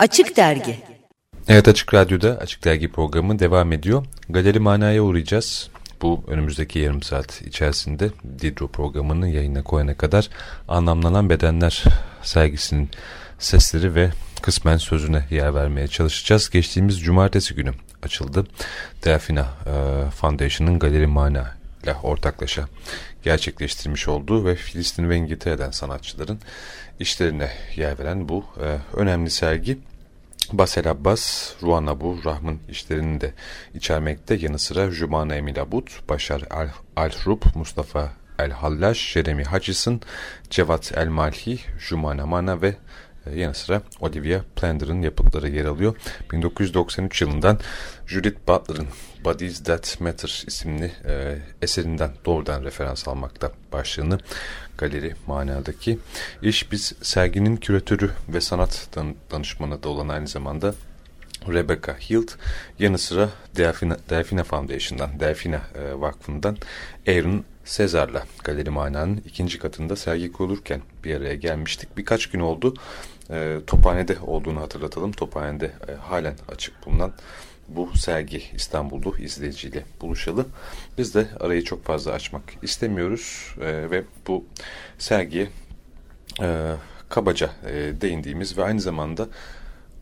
Açık Dergi Evet Açık Radyo'da Açık Dergi programı devam ediyor. Galeri Mana'ya uğrayacağız. Bu önümüzdeki yarım saat içerisinde Didro programını yayına koyana kadar anlamlanan bedenler sergisinin sesleri ve kısmen sözüne yer vermeye çalışacağız. Geçtiğimiz cumartesi günü açıldı. Delfina e, Foundation'ın Galeri Mana ile ortaklaşa gerçekleştirmiş olduğu ve Filistin ve İngiltere'den sanatçıların işlerine yer veren bu e, önemli sergi Basel Abbas, Ruan Abu Rahm'ın işlerini de içermekte. Yanı sıra Jumana Emil Abud, Başar Al-Rub, Mustafa El-Hallaş, Jeremy Hutchison, Cevat El-Malhi, Jumana Mana ve yanı sıra Olivia Plander'ın yapıtları yer alıyor. 1993 yılından Judith Butler'ın Bodies That Matter isimli e, eserinden doğrudan referans almakta başlığını galeri manadaki iş biz serginin küratörü ve sanat dan danışmanı da olan aynı zamanda Rebecca Hilt yanı sıra Delfina, Delfina Foundation'dan, Delfina e, Vakfı'ndan Aaron Sezar'la Galeri Mana'nın ikinci katında sergi kurulurken bir araya gelmiştik. Birkaç gün oldu. E, Tophane'de olduğunu hatırlatalım. Tophane'de e, halen açık bulunan bu sergi İstanbul'da izleyiciyle buluşalı. Biz de arayı çok fazla açmak istemiyoruz e, ve bu sergiye e, kabaca e, değindiğimiz ve aynı zamanda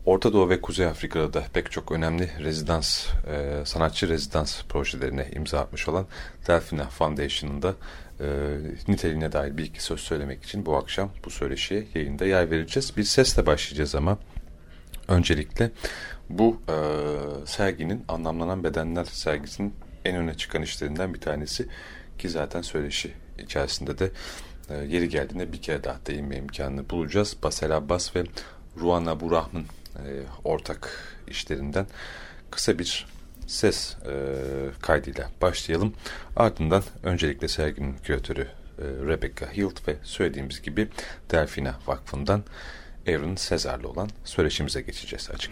Orta Doğu ve Kuzey Afrika'da da pek çok önemli rezidans, e, sanatçı rezidans projelerine imza atmış olan Delfina Foundation'ın da e, niteliğine dair bir iki söz söylemek için bu akşam bu söyleşiye yayında yer vereceğiz. Bir sesle başlayacağız ama öncelikle bu e, serginin anlamlanan bedenler sergisinin en öne çıkan işlerinden bir tanesi ki zaten söyleşi içerisinde de e, yeri geldiğinde bir kere daha değinme imkanını bulacağız. Basel Abbas ve Ruana Burahm'ın e, ortak işlerinden kısa bir ses e, kaydıyla başlayalım. Ardından öncelikle serginin küratörü e, Rebecca Hilt ve söylediğimiz gibi Delfina Vakfı'ndan Aaron Sezar'la olan söyleşimize geçeceğiz açık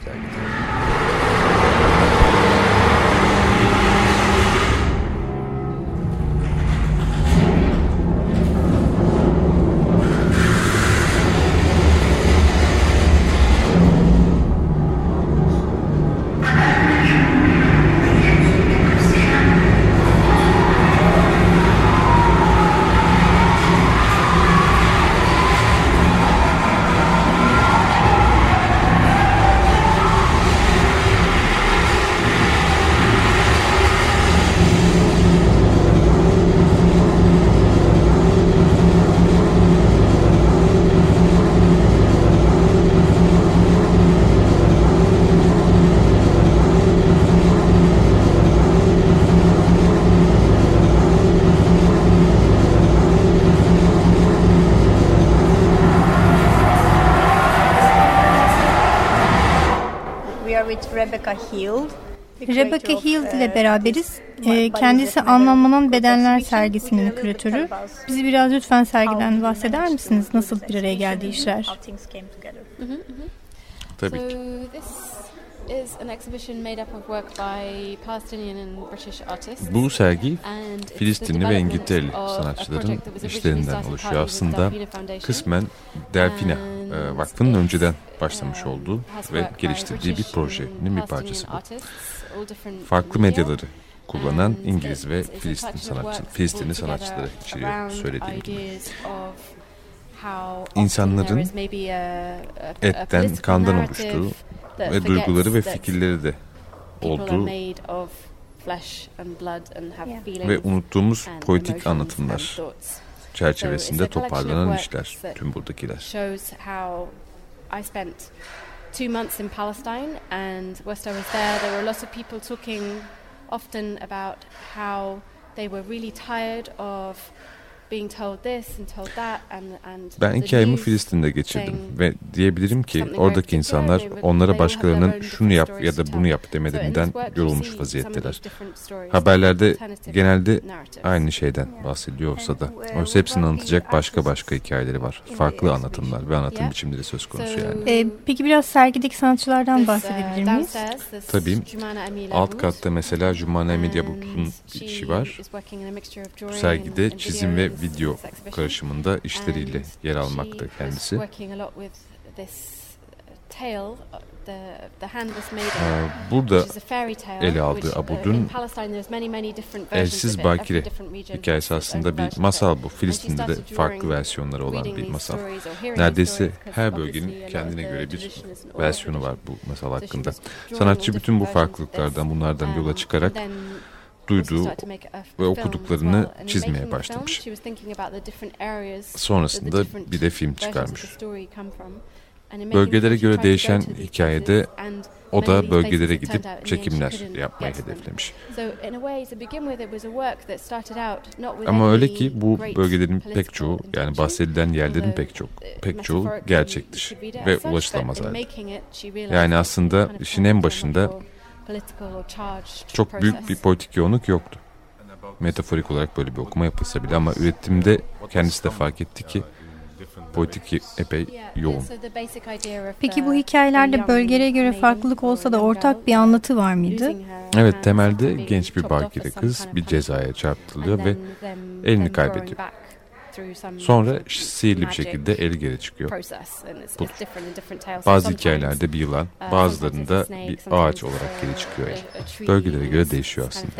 Rebecca Hield. Rebecca Hield ile uh, beraberiz. Ee, kendisi Anlamlanan Bedenler sergisinin küratörü. Bizi biraz lütfen sergiden bahseder misiniz? Nasıl bir araya geldi işler? Tabii ki. Bu sergi Filistinli ve İngiltereli sanatçıların işlerinden oluşuyor. Aslında kısmen Delfina e, Vakfı'nın önceden başlamış olduğu ve geliştirdiği bir projenin bir parçası bu. Farklı medyaları kullanan İngiliz ve Filistin sanatçı, Filistinli sanatçıları içeriyor söylediğim gibi. İnsanların etten, kandan oluştuğu ve duyguları ve fikirleri de olduğu ve unuttuğumuz poetik anlatımlar çerçevesinde toparlanan işler tüm buradakiler. I spent two months in Palestine and whilst I was there there were lots of people talking often about how they were really tired of Ben iki ayımı Filistin'de geçirdim ve diyebilirim ki oradaki insanlar onlara başkalarının şunu yap ya da bunu yap demelerinden yorulmuş vaziyetteler. Haberlerde genelde aynı şeyden bahsediyor olsa da oysa hepsini anlatacak başka başka hikayeleri var. Farklı anlatımlar ve anlatım biçimleri söz konusu yani. Ee, peki biraz sergideki sanatçılardan bahsedebilir miyiz? Tabii. Alt katta mesela Cumana Emil Yabut'un bir işi var. Bu sergide çizim ve video karışımında işleriyle yer almakta kendisi. Burada ele aldığı Abud'un Elsiz Bakire hikayesi aslında bir masal bu. Filistin'de de farklı versiyonları olan bir masal. Neredeyse her bölgenin kendine göre bir versiyonu var bu masal hakkında. Sanatçı bütün bu farklılıklardan bunlardan yola çıkarak duyduğu ve okuduklarını çizmeye başlamış. Sonrasında bir de film çıkarmış. Bölgelere göre değişen hikayede o da bölgelere gidip çekimler yapmayı hedeflemiş. Ama öyle ki bu bölgelerin pek çoğu yani bahsedilen yerlerin pek çok pek çoğu gerçek dışı ve ulaşılamaz halde. Yani aslında işin en başında çok büyük bir politik yoğunluk yoktu. Metaforik olarak böyle bir okuma yapılsa bile ama üretimde kendisi de fark etti ki politik epey yoğun. Peki bu hikayelerde bölgelere göre farklılık olsa da ortak bir anlatı var mıydı? Evet temelde genç bir bakire kız bir cezaya çarptırılıyor ve elini kaybediyor. Sonra sihirli bir şekilde eli geri çıkıyor. Bu. Bazı hikayelerde bir yılan, uh, bazılarında bir ağaç olarak geri çıkıyor el. Bölgelere göre değişiyor aslında.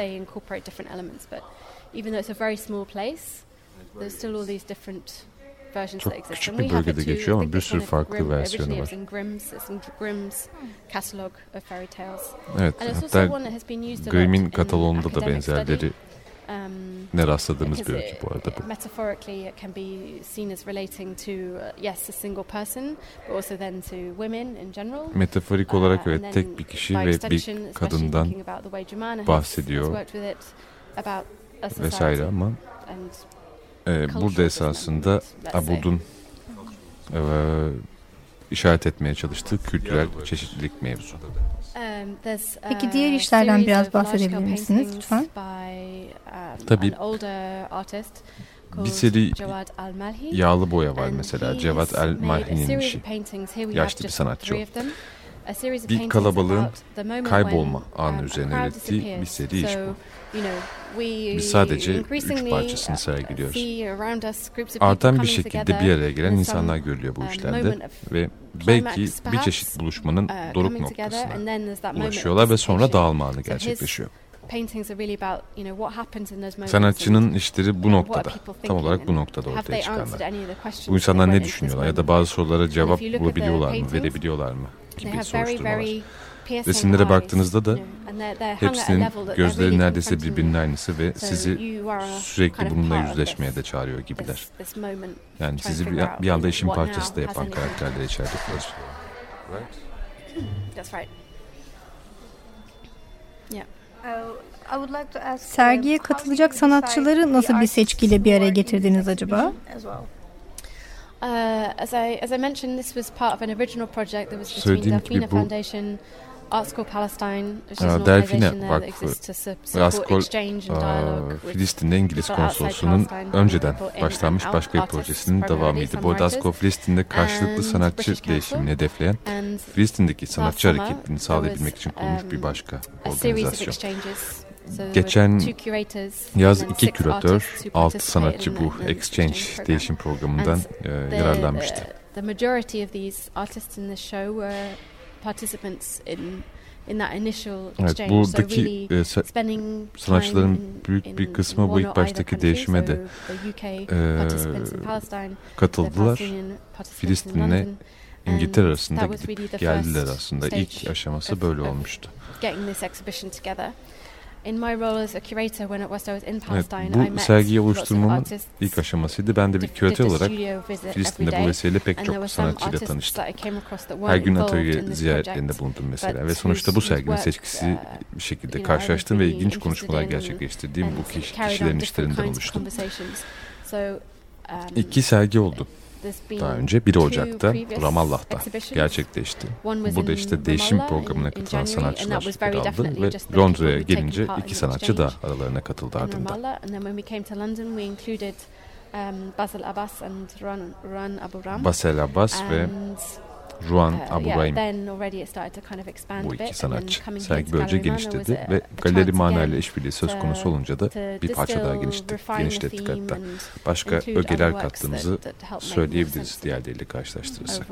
Çok küçük bir bölgede geçiyor ama bir sürü farklı versiyonu var. Evet, hatta Grimm'in kataloğunda da benzerleri ne rastladığımız bir öykü bu arada bu. Metaphorically it can be seen as relating to uh, yes a single person but also then to women in general. Metaforik olarak uh, evet tek bir kişi ve bir kadından bahsediyor vesaire ama e, burada esasında Abud'un e, işaret etmeye çalıştığı kültürel çeşitlilik mevzu. Um, Peki diğer işlerden biraz bahsedebilir misiniz lütfen? Um, Tabii. Bir seri yağlı boya var mesela Cevat El-Malhi'nin işi. Yaşlı bir sanatçı o. Bir kalabalığın kaybolma anı üzerine ürettiği bir seri iş bu. Biz sadece üç parçasını uh, sergiliyoruz. Artan bir şekilde bir araya gelen insanlar görülüyor bu uh, işlerde ve belki bir çeşit buluşmanın uh, doruk noktasına ulaşıyorlar ve sonra dağılma anı gerçekleşiyor. Sanatçının işleri bu noktada, tam olarak bu noktada ortaya çıkanlar. Bu insanlar ne düşünüyorlar ya da bazı sorulara cevap bulabiliyorlar mı, verebiliyorlar mı gibi soruşturmalar. Resimlere baktığınızda da hepsinin gözleri neredeyse birbirinin aynısı ve sizi sürekli bununla yüzleşmeye de çağırıyor gibiler. Yani sizi bir, bir anda işin parçası da yapan karakterler. That's right. Sergiye katılacak sanatçıları nasıl bir seçkiyle bir araya getirdiniz acaba? Uh, as I Art Palestine, Delfine Vakfı ve Askol Filistin'de İngiliz konsolosunun önceden başlanmış başka bir projesinin devamıydı. Bu arada Askol Filistin'de karşılıklı sanatçı değişimini hedefleyen Filistin'deki sanatçı hareketini sağlayabilmek için kurulmuş bir um, başka organizasyon. Geçen yaz iki küratör, altı sanatçı bu Exchange değişim programından e, yararlanmıştı. The majority of these artists in the show were participants in in that initial exchange. Evet, buradaki e, sanatçıların büyük bir kısmı bu ilk baştaki değişime de e, katıldılar. Filistin'le İngiltere arasında gidip geldiler aslında. İlk aşaması böyle olmuştu. Evet, bu sergiyi oluşturmamın ilk aşamasıydı. Ben de bir küratör olarak Filistin'de bu vesileyle pek çok sanatçıyla tanıştım. Her gün atölye ziyaretlerinde bulundum mesela ve sonuçta bu serginin seçkisi uh, bir şekilde karşılaştım ve ilginç konuşmalar gerçekleştirdiğim bu kişilerin işlerinden oluştu. Um, İki sergi oldu daha önce 1 Ocak'ta Ramallah'ta gerçekleşti. Bu da işte değişim programına katılan sanatçılar yer aldı ve Londra'ya gelince iki sanatçı da aralarına katıldı ardından. Basel Abbas ve Ruan uh, Aburaim. Bu iki sanatçı. Sergi böylece genişledi ve Galeri Mana ile işbirliği söz konusu olunca da bir parça daha genişlettik, genişlettik hatta. Başka ögeler kattığımızı söyleyebiliriz diğerleriyle karşılaştırırsak.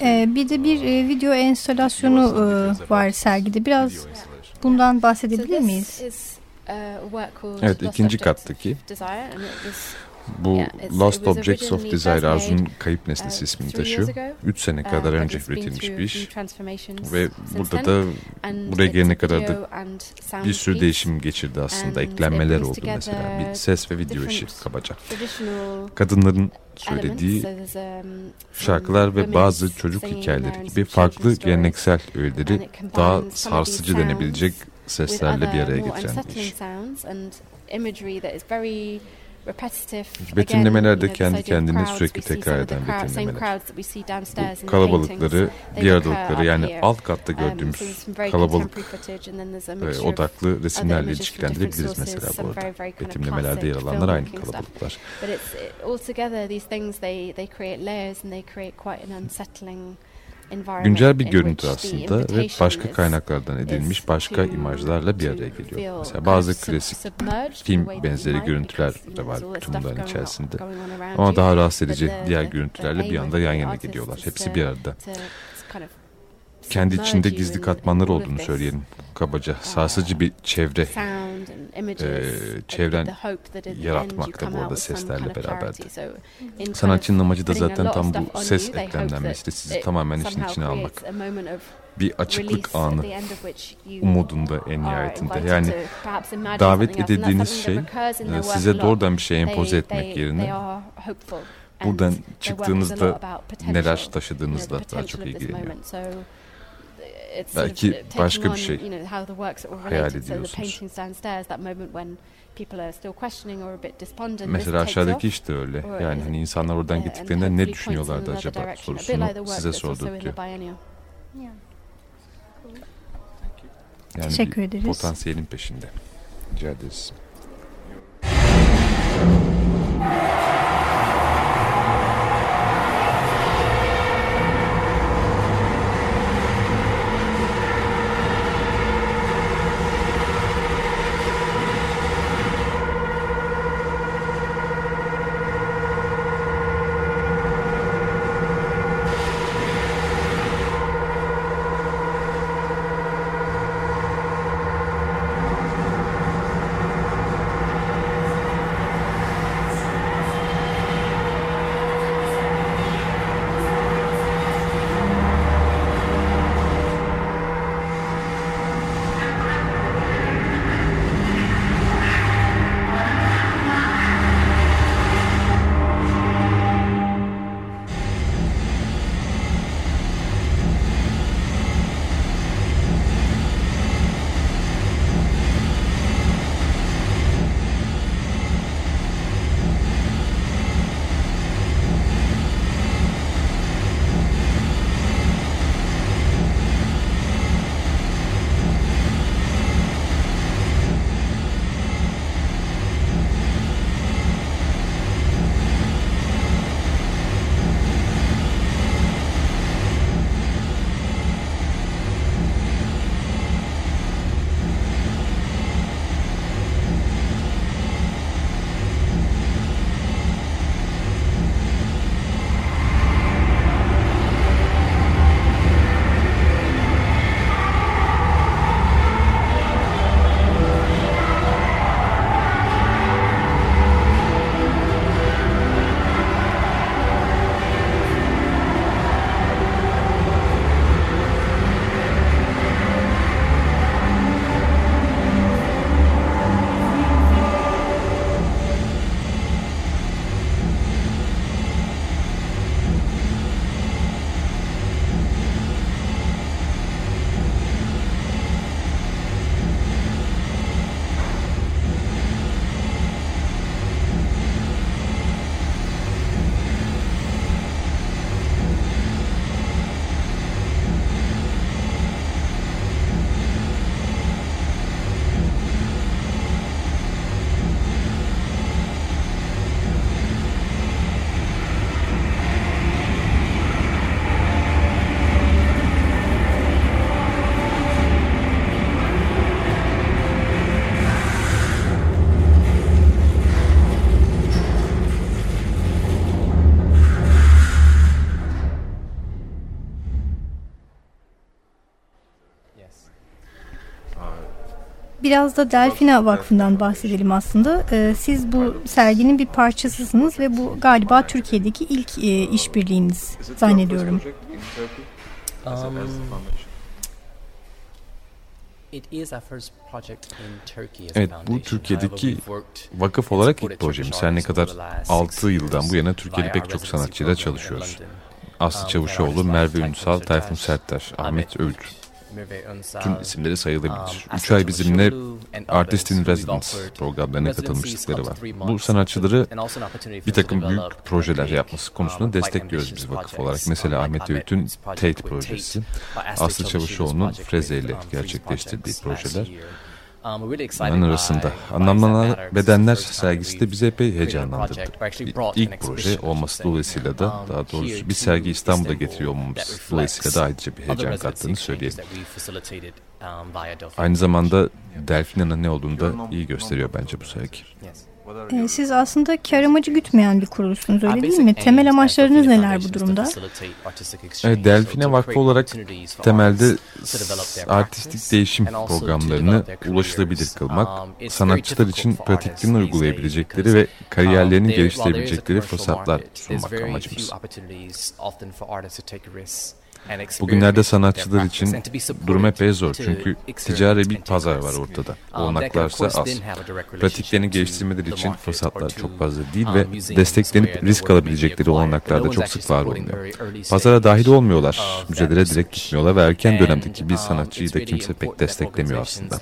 Ee, bir de bir e, video enstalasyonu e, var sergide. Biraz bundan bahsedebilir miyiz? Evet, ikinci kattaki. Bu Lost Objects of Desire Arzu'nun kayıp nesnesi uh, ismini taşıyor. Üç sene uh, kadar önce üretilmiş bir iş. Ve burada da buraya gelene kadar da bir sürü değişim geçirdi aslında. Eklenmeler oldu mesela. Bir ses ve video işi kabaca. Kadınların söylediği um, şarkılar ve bazı çocuk hikayeleri gibi farklı geleneksel öğeleri daha sarsıcı denebilecek seslerle bir araya getiren bir iş. Betimlemeler kendi kendini sürekli tekrar eden betimlemeler. Bu kalabalıkları, diğer aralıkları yani alt katta um, gördüğümüz kalabalık ve odaklı resimlerle ilişkilendirebiliriz mesela bu arada. Betimlemelerde yer alanlar aynı kalabalıklar. Güncel bir görüntü aslında ve başka kaynaklardan edilmiş başka imajlarla bir araya geliyor. Mesela bazı klasik film benzeri görüntüler de var tüm bunların içerisinde. Ama daha rahatsız edici diğer görüntülerle bir anda yan yana geliyorlar. Hepsi bir arada kendi içinde gizli katmanlar olduğunu söyleyelim kabaca. Sarsıcı bir çevre, e, çevren yaratmakta bu arada seslerle beraberdi. Sanatçının amacı da zaten tam bu ses eklemlenmesi, sizi tamamen işin içine almak. Bir açıklık anı umudunda en nihayetinde. Yani davet edildiğiniz şey size doğrudan bir şey empoze etmek yerine buradan çıktığınızda neler taşıdığınızla daha çok ilgileniyor belki başka bir şey hayal ediyorsunuz. Mesela aşağıdaki işte öyle. Yani hani insanlar oradan gittiklerinde ne düşünüyorlardı acaba sorusunu size sordurtuyor. Yani Teşekkür ederiz. Potansiyelin peşinde. Rica ederiz. Biraz da Delfina Vakfı'ndan bahsedelim aslında. Ee, siz bu serginin bir parçasısınız ve bu galiba Türkiye'deki ilk e, işbirliğiniz zannediyorum. Um, Evet bu Türkiye'deki vakıf olarak ilk projemiz. Her ne kadar 6 yıldan bu yana Türkiye'de pek çok sanatçıyla çalışıyoruz. Aslı um, Çavuşoğlu, Merve Ünsal, Tayfun Sertter, Ahmet Öğüt, Tüm isimleri sayılabilir. Üç ay bizimle Artist in Residence programlarına katılmışlıkları var. Bu sanatçıları bir takım büyük projeler yapması konusunda destekliyoruz biz vakıf olarak. Mesela Ahmet Öğüt'ün Tate projesi, Aslı Çavuşoğlu'nun Freze ile gerçekleştirdiği projeler Bunların arasında anlamlanan bedenler sergisi de bizi epey heyecanlandırdı. İlk proje olması dolayısıyla da daha doğrusu bir sergi İstanbul'da getiriyor olmamız dolayısıyla da ayrıca bir heyecan kattığını söyleyelim. Aynı zamanda Delfina'nın ne olduğunu da iyi gösteriyor bence bu sergi. Ee, siz aslında kar amacı gütmeyen bir kuruluşsunuz öyle değil mi? Temel amaçlarınız neler bu durumda? Evet, Delfine Vakfı olarak temelde artistik değişim programlarını ulaşılabilir kılmak, sanatçılar için pratiklerini uygulayabilecekleri ve kariyerlerini geliştirebilecekleri fırsatlar sunmak amacımız. Bugünlerde sanatçılar için durum epey zor çünkü ticari bir pazar var ortada. Um, Olanaklarsa az. Pratiklerini geliştirmeleri için fırsatlar çok fazla değil ve desteklenip risk alabilecekleri olanaklar da çok sık var olmuyor. Pazara dahil olmuyorlar, müzelere direkt gitmiyorlar ve erken dönemdeki bir um, sanatçıyı da kimse pek desteklemiyor aslında.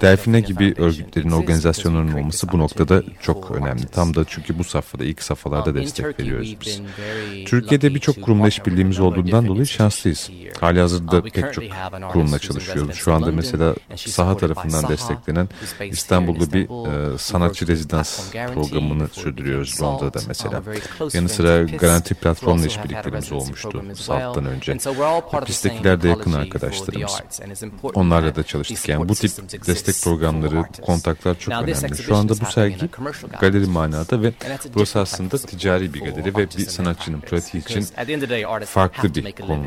Delfine gibi örgütlerin, organizasyonların olması bu noktada çok önemli. Tam da çünkü bu safhada, ilk safhalarda um, destek veriyoruz biz. Türkiye'de birçok kurumla işbirliğimiz olduğundan dolayı şanslı şanslıyız. Hali hazırda pek çok kurumla çalışıyoruz. Şu anda mesela saha tarafından desteklenen İstanbul'da bir e, sanatçı rezidans programını sürdürüyoruz Londra'da mesela. Yanı sıra garanti platformla işbirliklerimiz olmuştu SALT'tan önce. Pistekiler de yakın arkadaşlarımız. Onlarla da çalıştık. Yani bu tip destek programları, kontaklar çok önemli. Şu anda bu sergi galeri manada ve burası aslında ticari bir galeri ve bir sanatçının pratiği için farklı bir konu.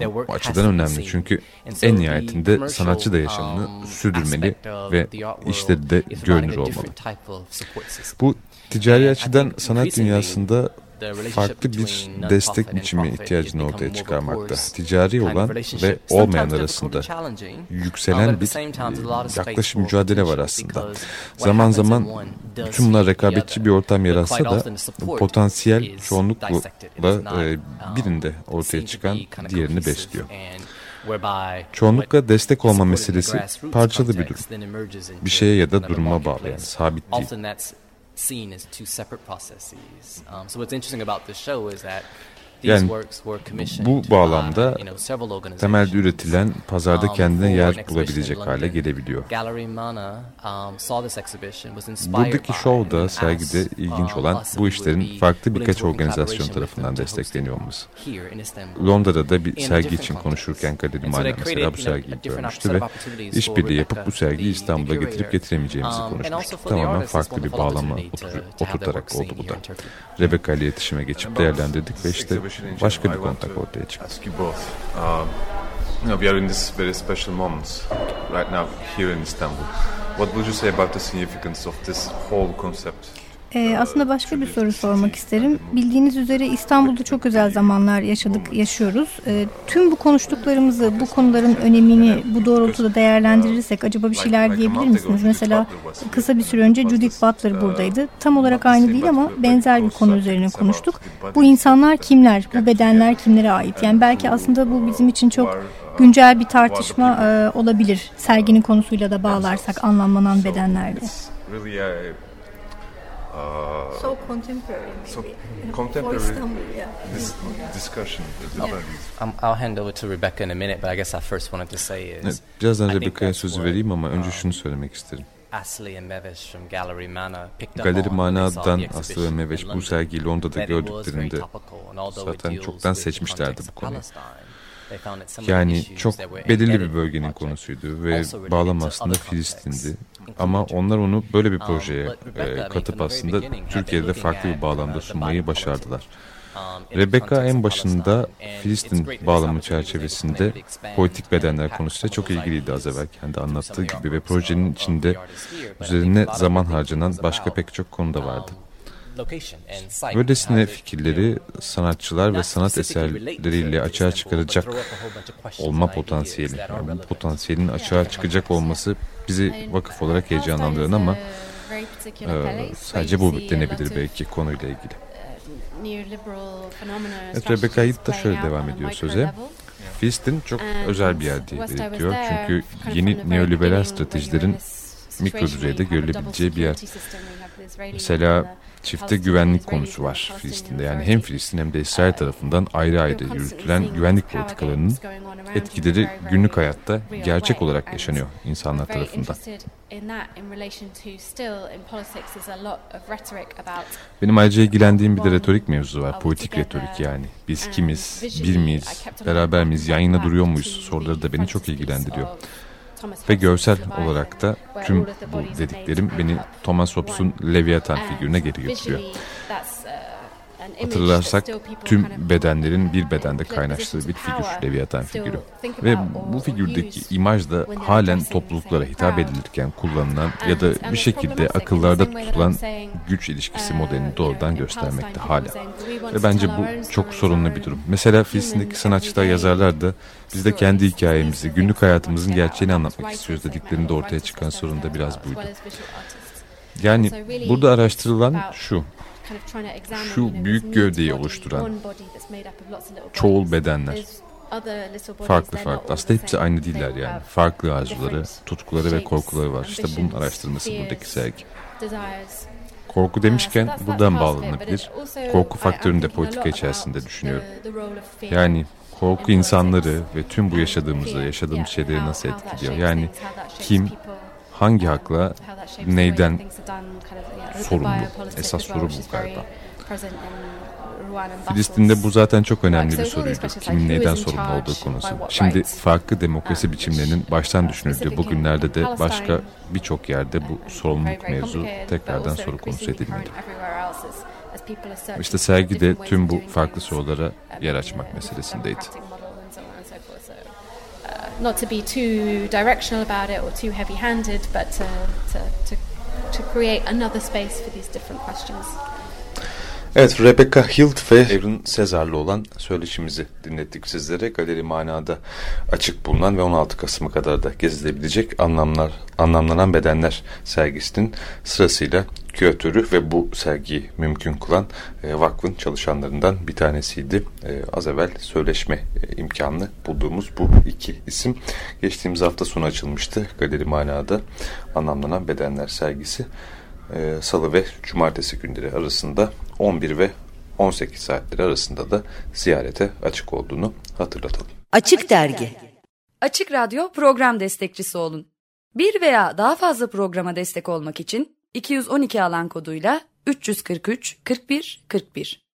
Bu açıdan önemli. çünkü en nihayetinde sanatçı da yaşamını um, sürdürmeli ve işleri de görünür olmalı. Bu ticari açıdan sanat dünyasında farklı bir destek biçimi ihtiyacını ortaya çıkarmakta. Ticari olan ve olmayan arasında yükselen bir yaklaşım mücadele var aslında. Zaman zaman bütün bunlar rekabetçi bir ortam yaratsa da potansiyel çoğunlukla e, birinde ortaya çıkan diğerini besliyor. Çoğunlukla destek olma meselesi parçalı bir durum. Bir şeye ya da duruma bağlı yani sabit değil seen as two separate processes. Um, so what's interesting about this show is that Yani bu bağlamda temelde üretilen pazarda um, kendine yer bulabilecek hale gelebiliyor. Um, Buradaki şovda, sergide ilginç um, olan bu işlerin farklı birkaç organizasyon tarafından destekleniyor olması. Londra'da bir sergi için konuşurken Kadir Mana mesela bu sergiyi görmüştü ve işbirliği yapıp bu sergiyi İstanbul'a getirip getiremeyeceğimizi konuşmuştuk. Tamamen farklı bir bağlama oturtarak oldu bu da. Rebecca ile iletişime geçip değerlendirdik ve işte başka bir kontak ortaya çıktı. You know, we are in this very special moment right now here in Istanbul. What would you say about the significance of this whole concept? Ee, aslında başka bir soru sormak isterim. Bildiğiniz üzere İstanbul'da çok özel zamanlar yaşadık, yaşıyoruz. Ee, tüm bu konuştuklarımızı, bu konuların önemini bu doğrultuda değerlendirirsek acaba bir şeyler diyebilir misiniz? Mesela kısa bir süre önce Judith Butler buradaydı. Tam olarak aynı değil ama benzer bir konu üzerine konuştuk. Bu insanlar kimler? Bu bedenler kimlere ait? Yani belki aslında bu bizim için çok güncel bir tartışma e, olabilir. Serginin konusuyla da bağlarsak anlamlanan bedenlerde. Uh, so contemporary. Maybe. So contemporary yeah. This discussion. Yeah. Um, I'll hand over to Rebecca in a minute, but I guess I first wanted to say is. Evet, birazdan Rebecca'ya sözü vereyim ama önce şunu söylemek isterim. Galeri Mana'dan Aslı ve Meveş bu sergiyi Londra'da gördüklerinde zaten çoktan seçmişlerdi bu konuyu. Yani çok belirli bir bölgenin konusuydu ve bağlam aslında Filistin'di. Ama onlar onu böyle bir um, projeye e, katıp aslında Türkiye'de farklı bir bağlamda sunmayı başardılar. Rebecca en başında Filistin bağlamı çerçevesinde politik bedenler konusuyla çok ilgiliydi az evvel kendi anlattığı gibi ve projenin içinde üzerine zaman harcanan başka pek çok konu da vardı. Böylesine fikirleri sanatçılar ve sanat eserleriyle açığa çıkaracak olma potansiyeli, yani bu potansiyelin açığa çıkacak olması bizi vakıf olarak heyecanlandıran ama e, sadece bu denebilir belki konuyla ilgili. Evet, Rebecca Hitt da şöyle devam ediyor söze. Filistin çok özel bir yer diye belirtiyor. Çünkü yeni neoliberal stratejilerin mikro düzeyde görülebileceği bir yer. Mesela çifte güvenlik konusu var Filistin'de. Yani hem Filistin hem de İsrail tarafından ayrı ayrı yürütülen güvenlik politikalarının etkileri günlük hayatta gerçek olarak yaşanıyor insanlar tarafından. Benim ayrıca ilgilendiğim bir de retorik mevzu var. Politik retorik yani. Biz kimiz, bir miyiz, beraber miyiz, yan yana duruyor muyuz soruları da beni çok ilgilendiriyor. Ve görsel olarak da tüm bu dediklerim beni Thomas Hobbes'un Leviathan figürüne geri götürüyor. Hatırlarsak tüm bedenlerin bir bedende kaynaştığı bir figür, Leviathan figürü. Ve bu figürdeki imaj da halen topluluklara hitap edilirken kullanılan ya da bir şekilde akıllarda tutulan güç ilişkisi modelini doğrudan göstermekte hala. Ve bence bu çok sorunlu bir durum. Mesela Filistin'deki sanatçılar, yazarlar da biz de kendi hikayemizi, günlük hayatımızın gerçeğini anlatmak istiyoruz dediklerinde ortaya çıkan sorun da biraz buydu. Yani burada araştırılan şu, şu büyük gövdeyi oluşturan çoğul bedenler farklı farklı aslında hepsi aynı değiller yani farklı arzuları, tutkuları ve korkuları var işte bunun araştırması buradaki sergi. Korku demişken buradan bağlanabilir. Korku faktörünü de politika içerisinde düşünüyorum. Yani korku insanları ve tüm bu yaşadığımızı, yaşadığımız şeyleri nasıl etkiliyor? Yani kim, hangi hakla, neyden sorumlu? Esas soru bu galiba. Filistin'de bu zaten çok önemli bir soruydu. Kimin neyden sorumlu olduğu konusu. Şimdi farklı demokrasi biçimlerinin baştan düşünüldüğü bugünlerde de başka birçok yerde bu sorumluluk mevzu tekrardan soru konusu edilmeli. İşte sergi de tüm bu farklı sorulara yer açmak meselesindeydi. Not to be too directional about it or too heavy-handed, but to, to, to, to create another space for these different questions. Evet, Rebecca Hilt ve Evren Sezar'la olan söyleşimizi dinlettik sizlere. Galeri Mana'da açık bulunan ve 16 Kasım'a kadar da gezilebilecek anlamlar, anlamlanan bedenler sergisinin sırasıyla küratörü ve bu sergiyi mümkün kılan e, vakfın çalışanlarından bir tanesiydi. E, az evvel söyleşme e, imkanını bulduğumuz bu iki isim. Geçtiğimiz hafta sonu açılmıştı Galeri Mana'da anlamlanan bedenler sergisi. E, Salı ve Cumartesi günleri arasında 11 ve 18 saatleri arasında da ziyarete açık olduğunu hatırlatalım. Açık Dergi Açık Radyo program destekçisi olun. Bir veya daha fazla programa destek olmak için 212 alan koduyla 343 41 41